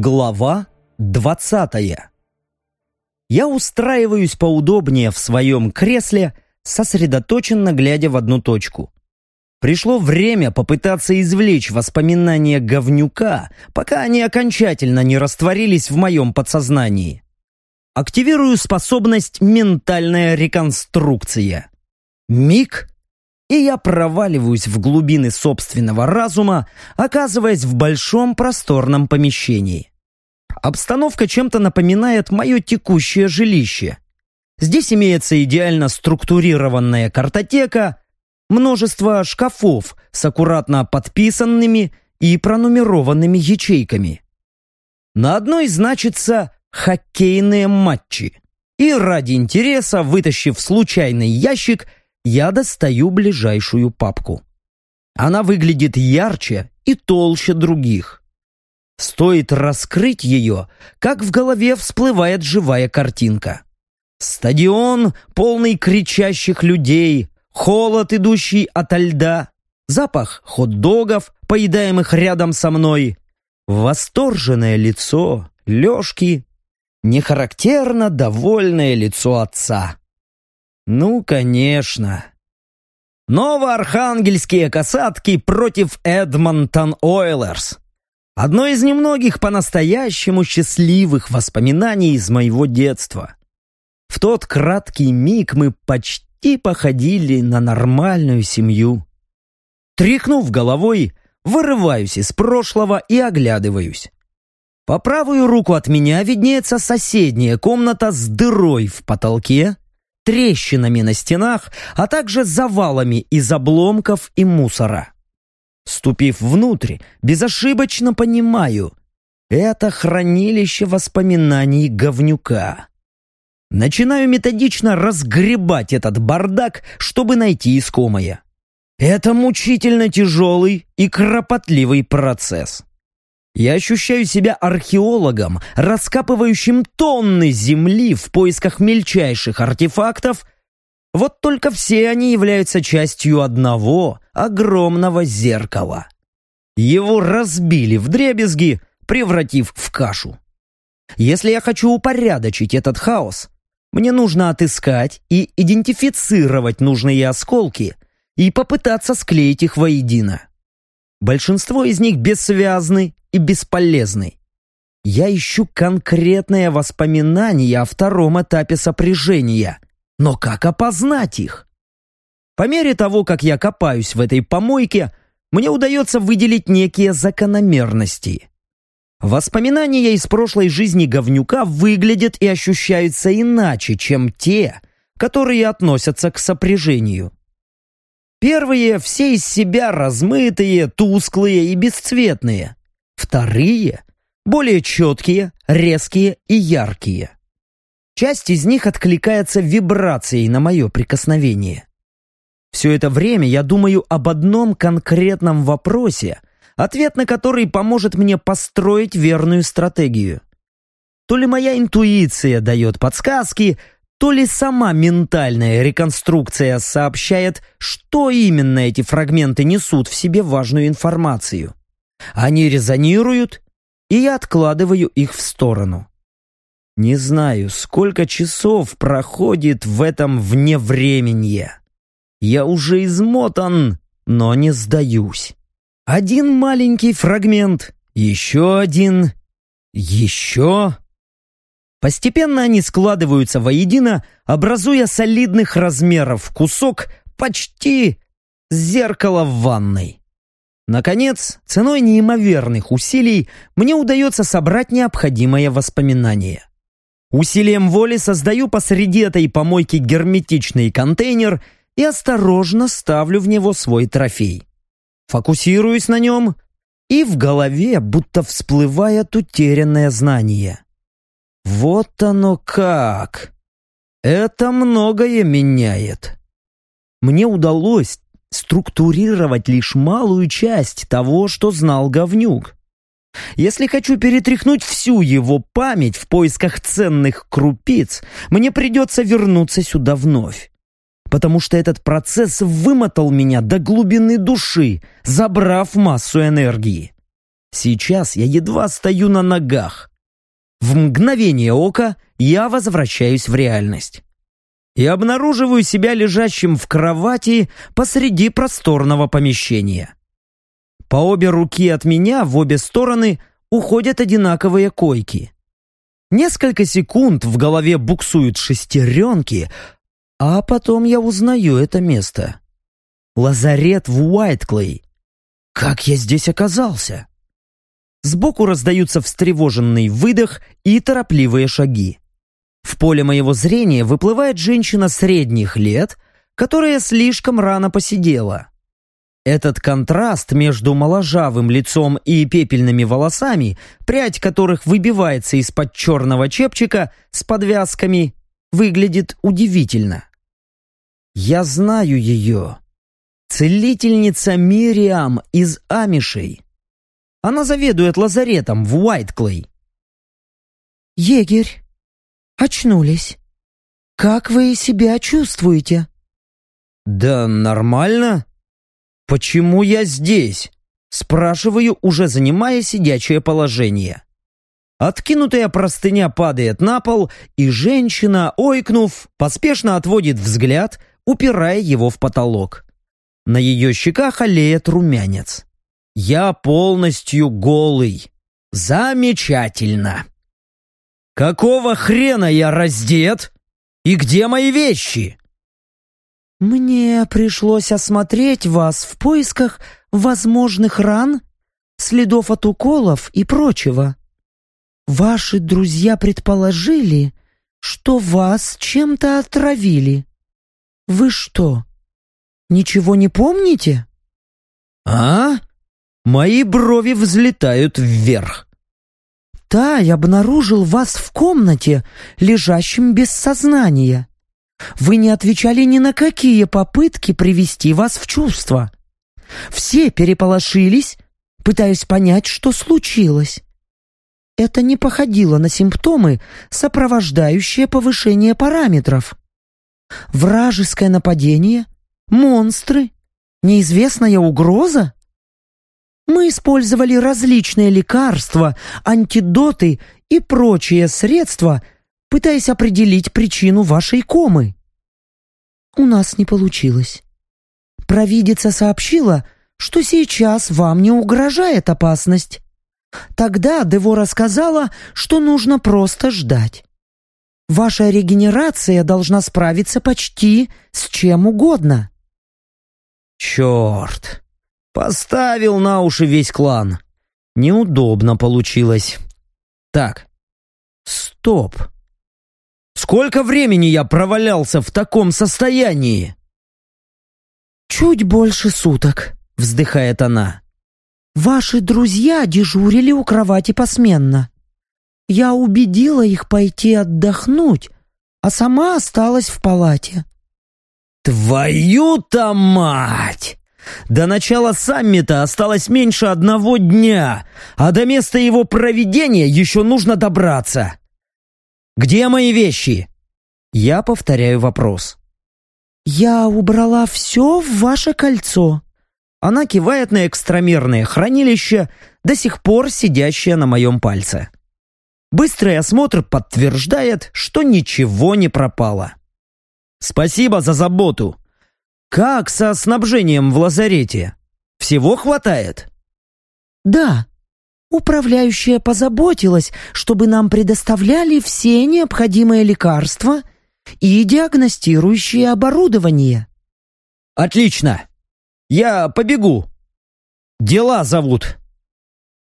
Глава двадцатая Я устраиваюсь поудобнее в своем кресле, сосредоточенно глядя в одну точку. Пришло время попытаться извлечь воспоминания говнюка, пока они окончательно не растворились в моем подсознании. Активирую способность «Ментальная реконструкция». Миг, и я проваливаюсь в глубины собственного разума, оказываясь в большом просторном помещении. Обстановка чем-то напоминает мое текущее жилище. Здесь имеется идеально структурированная картотека, множество шкафов с аккуратно подписанными и пронумерованными ячейками. На одной значится «хоккейные матчи». И ради интереса, вытащив случайный ящик, я достаю ближайшую папку. Она выглядит ярче и толще других. Стоит раскрыть ее, как в голове всплывает живая картинка. Стадион, полный кричащих людей, холод, идущий ото льда, запах хот-догов, поедаемых рядом со мной, восторженное лицо Лешки, нехарактерно довольное лицо отца. Ну, конечно. Новоархангельские касатки против Эдмонтон Ойлерс. Одно из немногих по-настоящему счастливых воспоминаний из моего детства. В тот краткий миг мы почти походили на нормальную семью. Тряхнув головой, вырываюсь из прошлого и оглядываюсь. По правую руку от меня виднеется соседняя комната с дырой в потолке, трещинами на стенах, а также завалами из обломков и мусора. Ступив внутрь, безошибочно понимаю, это хранилище воспоминаний говнюка. Начинаю методично разгребать этот бардак, чтобы найти искомое. Это мучительно тяжелый и кропотливый процесс. Я ощущаю себя археологом, раскапывающим тонны земли в поисках мельчайших артефактов, вот только все они являются частью одного огромного зеркала. Его разбили в дребезги, превратив в кашу. Если я хочу упорядочить этот хаос, мне нужно отыскать и идентифицировать нужные осколки и попытаться склеить их воедино. Большинство из них бессвязны и бесполезны. Я ищу конкретное воспоминание о втором этапе сопряжения, но как опознать их? По мере того, как я копаюсь в этой помойке, мне удается выделить некие закономерности. Воспоминания из прошлой жизни говнюка выглядят и ощущаются иначе, чем те, которые относятся к сопряжению. Первые все из себя размытые, тусклые и бесцветные. Вторые более четкие, резкие и яркие. Часть из них откликается вибрацией на мое прикосновение. Все это время я думаю об одном конкретном вопросе, ответ на который поможет мне построить верную стратегию. То ли моя интуиция дает подсказки, то ли сама ментальная реконструкция сообщает, что именно эти фрагменты несут в себе важную информацию. Они резонируют, и я откладываю их в сторону. Не знаю, сколько часов проходит в этом вневременье. Я уже измотан, но не сдаюсь. Один маленький фрагмент, еще один, еще... Постепенно они складываются воедино, образуя солидных размеров кусок почти зеркало в ванной. Наконец, ценой неимоверных усилий мне удается собрать необходимое воспоминание. Усилием воли создаю посреди этой помойки герметичный контейнер и осторожно ставлю в него свой трофей. Фокусируюсь на нем, и в голове будто всплывает утерянное знание. Вот оно как! Это многое меняет. Мне удалось структурировать лишь малую часть того, что знал говнюк. Если хочу перетряхнуть всю его память в поисках ценных крупиц, мне придется вернуться сюда вновь потому что этот процесс вымотал меня до глубины души, забрав массу энергии. Сейчас я едва стою на ногах. В мгновение ока я возвращаюсь в реальность. И обнаруживаю себя лежащим в кровати посреди просторного помещения. По обе руки от меня в обе стороны уходят одинаковые койки. Несколько секунд в голове буксуют шестеренки, а потом я узнаю это место. Лазарет в Уайтклей. Как я здесь оказался? Сбоку раздаются встревоженный выдох и торопливые шаги. В поле моего зрения выплывает женщина средних лет, которая слишком рано посидела. Этот контраст между моложавым лицом и пепельными волосами, прядь которых выбивается из-под черного чепчика с подвязками, выглядит удивительно. Я знаю ее. Целительница Мириам из Амишей. Она заведует лазаретом в Уайтклей. «Егерь, очнулись. Как вы себя чувствуете?» «Да нормально. Почему я здесь?» Спрашиваю, уже занимая сидячее положение. Откинутая простыня падает на пол, и женщина, ойкнув, поспешно отводит взгляд, упирая его в потолок. На ее щеках олеет румянец. Я полностью голый. Замечательно. Какого хрена я раздет? И где мои вещи? Мне пришлось осмотреть вас в поисках возможных ран, следов от уколов и прочего. Ваши друзья предположили, что вас чем-то отравили. Вы что, ничего не помните? А? Мои брови взлетают вверх. Тай обнаружил вас в комнате, лежащем без сознания. Вы не отвечали ни на какие попытки привести вас в чувство. Все переполошились, пытаясь понять, что случилось. Это не походило на симптомы, сопровождающие повышение параметров. Вражеское нападение? Монстры? Неизвестная угроза? Мы использовали различные лекарства, антидоты и прочие средства, пытаясь определить причину вашей комы. У нас не получилось. Провидица сообщила, что сейчас вам не угрожает опасность. Тогда Дево сказала, что нужно просто ждать. Ваша регенерация должна справиться почти с чем угодно. Черт! Поставил на уши весь клан. Неудобно получилось. Так, стоп. Сколько времени я провалялся в таком состоянии? Чуть больше суток, вздыхает она. Ваши друзья дежурили у кровати посменно. Я убедила их пойти отдохнуть, а сама осталась в палате. Твою-то мать! До начала саммита осталось меньше одного дня, а до места его проведения еще нужно добраться. Где мои вещи? Я повторяю вопрос. Я убрала все в ваше кольцо. Она кивает на экстрамерное хранилище, до сих пор сидящее на моем пальце. Быстрый осмотр подтверждает, что ничего не пропало. Спасибо за заботу. Как со снабжением в лазарете? Всего хватает? Да. Управляющая позаботилась, чтобы нам предоставляли все необходимые лекарства и диагностирующее оборудование. Отлично. Я побегу. Дела зовут.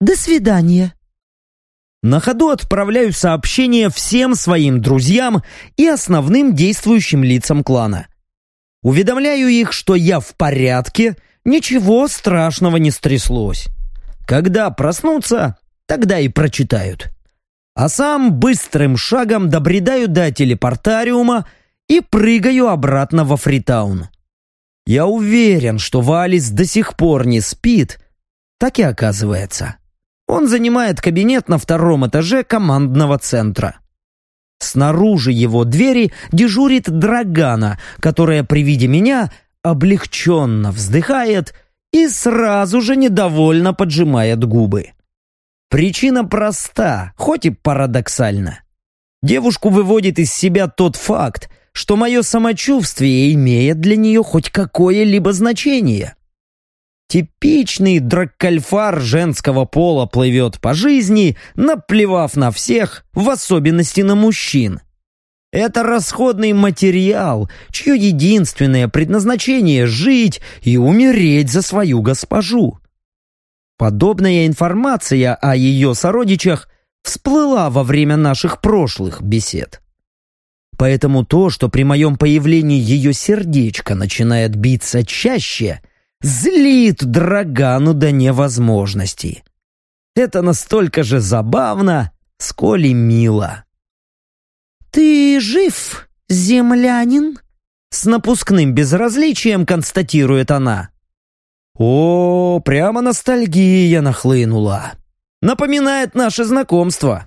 До свидания. На ходу отправляю сообщение всем своим друзьям и основным действующим лицам клана. Уведомляю их, что я в порядке, ничего страшного не стряслось. Когда проснутся, тогда и прочитают. А сам быстрым шагом добредаю до телепортариума и прыгаю обратно во Фритаун. Я уверен, что Валис до сих пор не спит. Так и оказывается. Он занимает кабинет на втором этаже командного центра. Снаружи его двери дежурит Драгана, которая при виде меня облегченно вздыхает и сразу же недовольно поджимает губы. Причина проста, хоть и парадоксальна. Девушку выводит из себя тот факт, что мое самочувствие имеет для нее хоть какое-либо значение. Типичный драккальфар женского пола плывет по жизни, наплевав на всех, в особенности на мужчин. Это расходный материал, чье единственное предназначение – жить и умереть за свою госпожу. Подобная информация о ее сородичах всплыла во время наших прошлых бесед. Поэтому то, что при моем появлении ее сердечко начинает биться чаще, злит Драгану до невозможности. Это настолько же забавно, сколь и мило. «Ты жив, землянин?» С напускным безразличием констатирует она. О, прямо ностальгия нахлынула. Напоминает наше знакомство.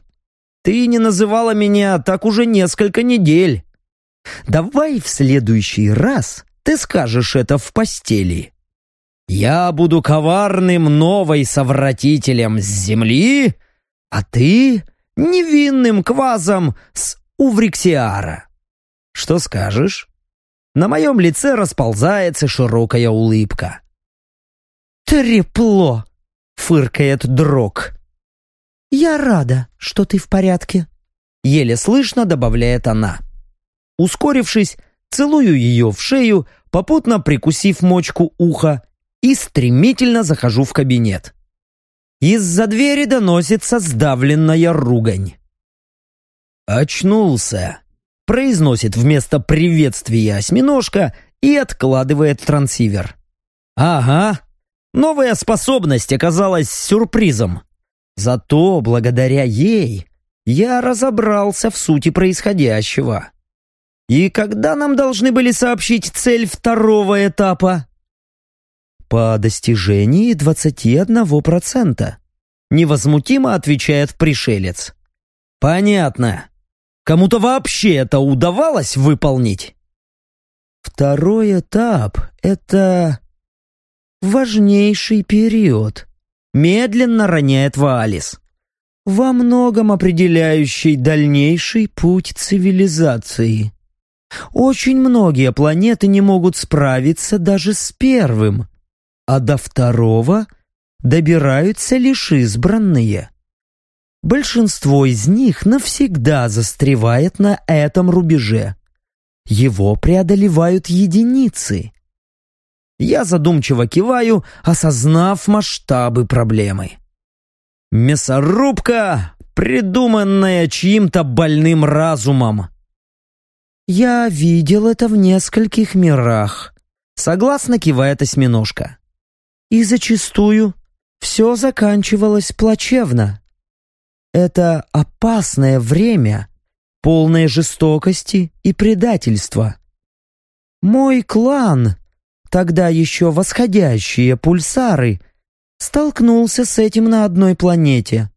Ты не называла меня так уже несколько недель. Давай в следующий раз ты скажешь это в постели. Я буду коварным новой совратителем с земли, а ты невинным квазом с Увриксиара. Что скажешь? На моем лице расползается широкая улыбка. «Трепло!» — фыркает Дрог. «Я рада, что ты в порядке», — еле слышно добавляет она. Ускорившись, целую ее в шею, попутно прикусив мочку уха, и стремительно захожу в кабинет. Из-за двери доносится сдавленная ругань. «Очнулся», — произносит вместо приветствия осьминожка и откладывает трансивер. «Ага, новая способность оказалась сюрпризом. Зато благодаря ей я разобрался в сути происходящего. И когда нам должны были сообщить цель второго этапа?» «По достижении 21%, невозмутимо отвечает пришелец. «Понятно. Кому-то вообще это удавалось выполнить? Второй этап — это важнейший период. Медленно роняет Ваалис. Во многом определяющий дальнейший путь цивилизации. Очень многие планеты не могут справиться даже с первым, а до второго добираются лишь избранные. Большинство из них навсегда застревает на этом рубеже. Его преодолевают единицы. Я задумчиво киваю, осознав масштабы проблемы. Мясорубка, придуманная чьим-то больным разумом. Я видел это в нескольких мирах. Согласно кивает осьминожка. И зачастую все заканчивалось плачевно. Это опасное время, полное жестокости и предательства. Мой клан, тогда еще восходящие пульсары, столкнулся с этим на одной планете.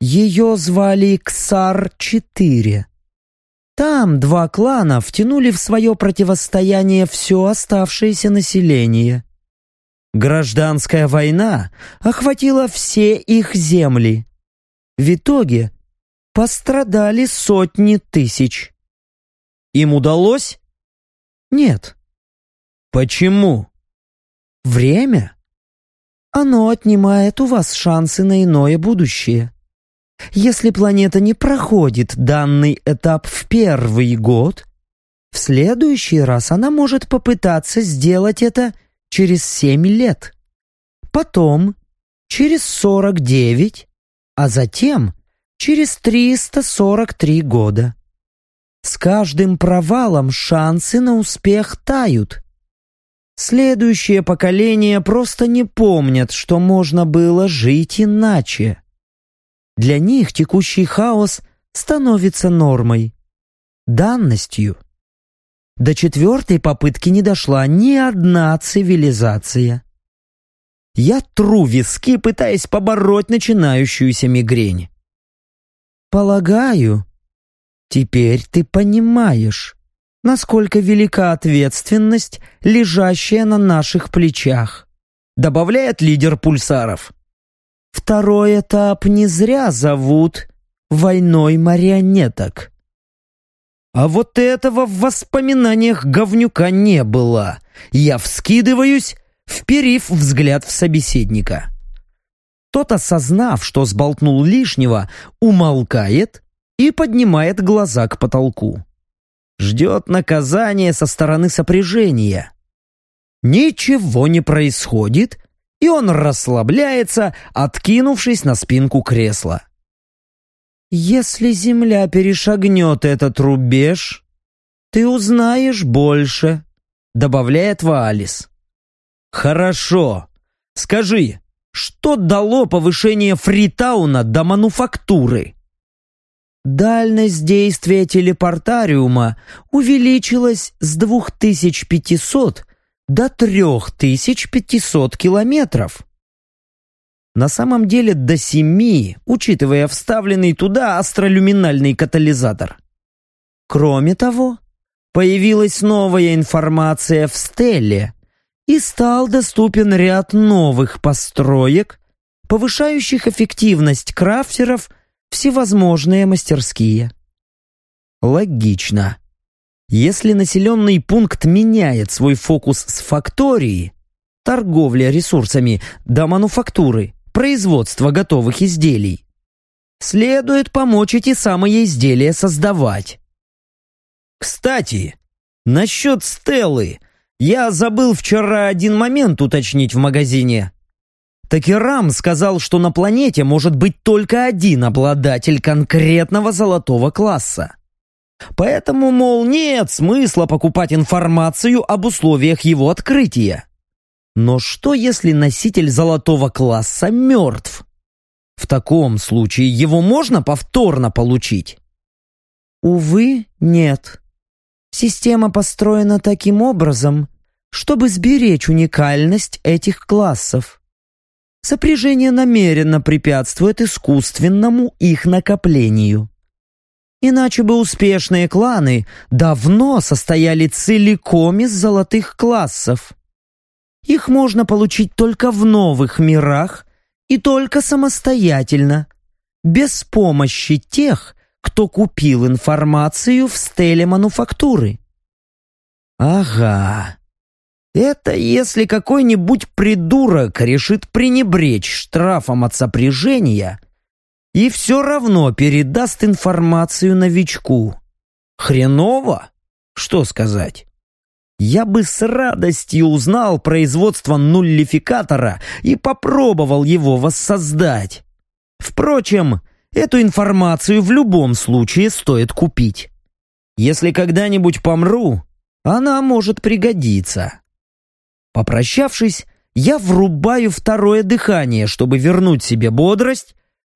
Ее звали Ксар-4. Там два клана втянули в свое противостояние все оставшееся население. Гражданская война охватила все их земли. В итоге пострадали сотни тысяч. Им удалось? Нет. Почему? Время. Оно отнимает у вас шансы на иное будущее. Если планета не проходит данный этап в первый год, в следующий раз она может попытаться сделать это через семь лет. Потом, через сорок девять, а затем через 343 года. С каждым провалом шансы на успех тают. Следующее поколение просто не помнят, что можно было жить иначе. Для них текущий хаос становится нормой, данностью. До четвертой попытки не дошла ни одна цивилизация. Я тру виски, пытаясь побороть начинающуюся мигрень. Полагаю, теперь ты понимаешь, насколько велика ответственность, лежащая на наших плечах, добавляет лидер пульсаров. Второй этап не зря зовут «Войной марионеток». А вот этого в воспоминаниях говнюка не было. Я вскидываюсь, вперив взгляд в собеседника. Тот, осознав, что сболтнул лишнего, умолкает и поднимает глаза к потолку. Ждет наказания со стороны сопряжения. Ничего не происходит, и он расслабляется, откинувшись на спинку кресла. «Если земля перешагнет этот рубеж, ты узнаешь больше», — добавляет Ваалис. «Хорошо. Скажи, что дало повышение Фритауна до мануфактуры?» Дальность действия телепортариума увеличилась с 2500 до 3500 километров. На самом деле до 7, учитывая вставленный туда астролюминальный катализатор. Кроме того, появилась новая информация в Стелле, и стал доступен ряд новых построек, повышающих эффективность крафтеров всевозможные мастерские. Логично. Если населенный пункт меняет свой фокус с фактории, торговля ресурсами, до мануфактуры, производства готовых изделий, следует помочь эти самые изделия создавать. Кстати, насчет Стеллы, я забыл вчера один момент уточнить в магазине. Такерам сказал, что на планете может быть только один обладатель конкретного золотого класса. Поэтому, мол, нет смысла покупать информацию об условиях его открытия. Но что, если носитель золотого класса мертв? В таком случае его можно повторно получить? Увы, нет. Система построена таким образом, чтобы сберечь уникальность этих классов. Сопряжение намеренно препятствует искусственному их накоплению. Иначе бы успешные кланы давно состояли целиком из золотых классов. Их можно получить только в новых мирах и только самостоятельно, без помощи тех, кто купил информацию в стеле мануфактуры. Ага. Это если какой-нибудь придурок решит пренебречь штрафом от сопряжения и все равно передаст информацию новичку. Хреново? Что сказать? Я бы с радостью узнал производство нуллификатора и попробовал его воссоздать. Впрочем, эту информацию в любом случае стоит купить. Если когда-нибудь помру, она может пригодиться. Попрощавшись, я врубаю второе дыхание, чтобы вернуть себе бодрость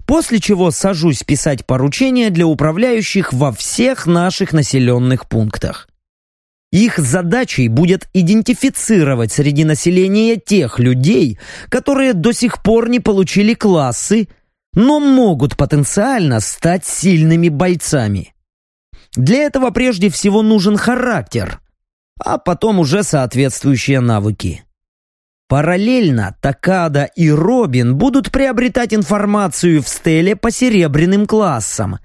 после чего сажусь писать поручения для управляющих во всех наших населенных пунктах. Их задачей будет идентифицировать среди населения тех людей, которые до сих пор не получили классы, но могут потенциально стать сильными бойцами. Для этого прежде всего нужен характер, а потом уже соответствующие навыки. Параллельно Такада и Робин будут приобретать информацию в стеле по серебряным классам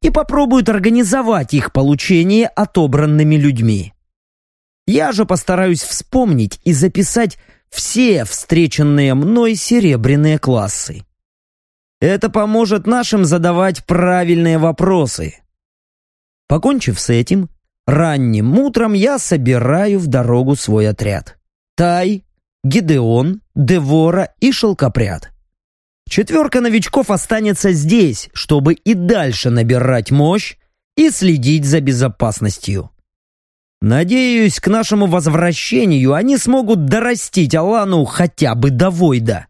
и попробуют организовать их получение отобранными людьми. Я же постараюсь вспомнить и записать все встреченные мной серебряные классы. Это поможет нашим задавать правильные вопросы. Покончив с этим, ранним утром я собираю в дорогу свой отряд. Тай, Гидеон, Девора и Шелкопряд. Четверка новичков останется здесь, чтобы и дальше набирать мощь и следить за безопасностью. Надеюсь, к нашему возвращению они смогут дорастить Алану хотя бы до Войда.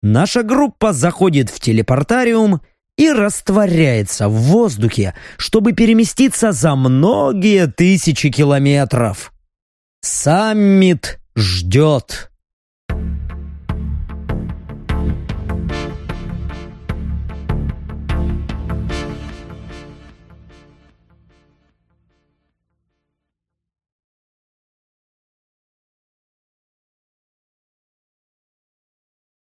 Наша группа заходит в телепортариум и растворяется в воздухе, чтобы переместиться за многие тысячи километров. Саммит ждет.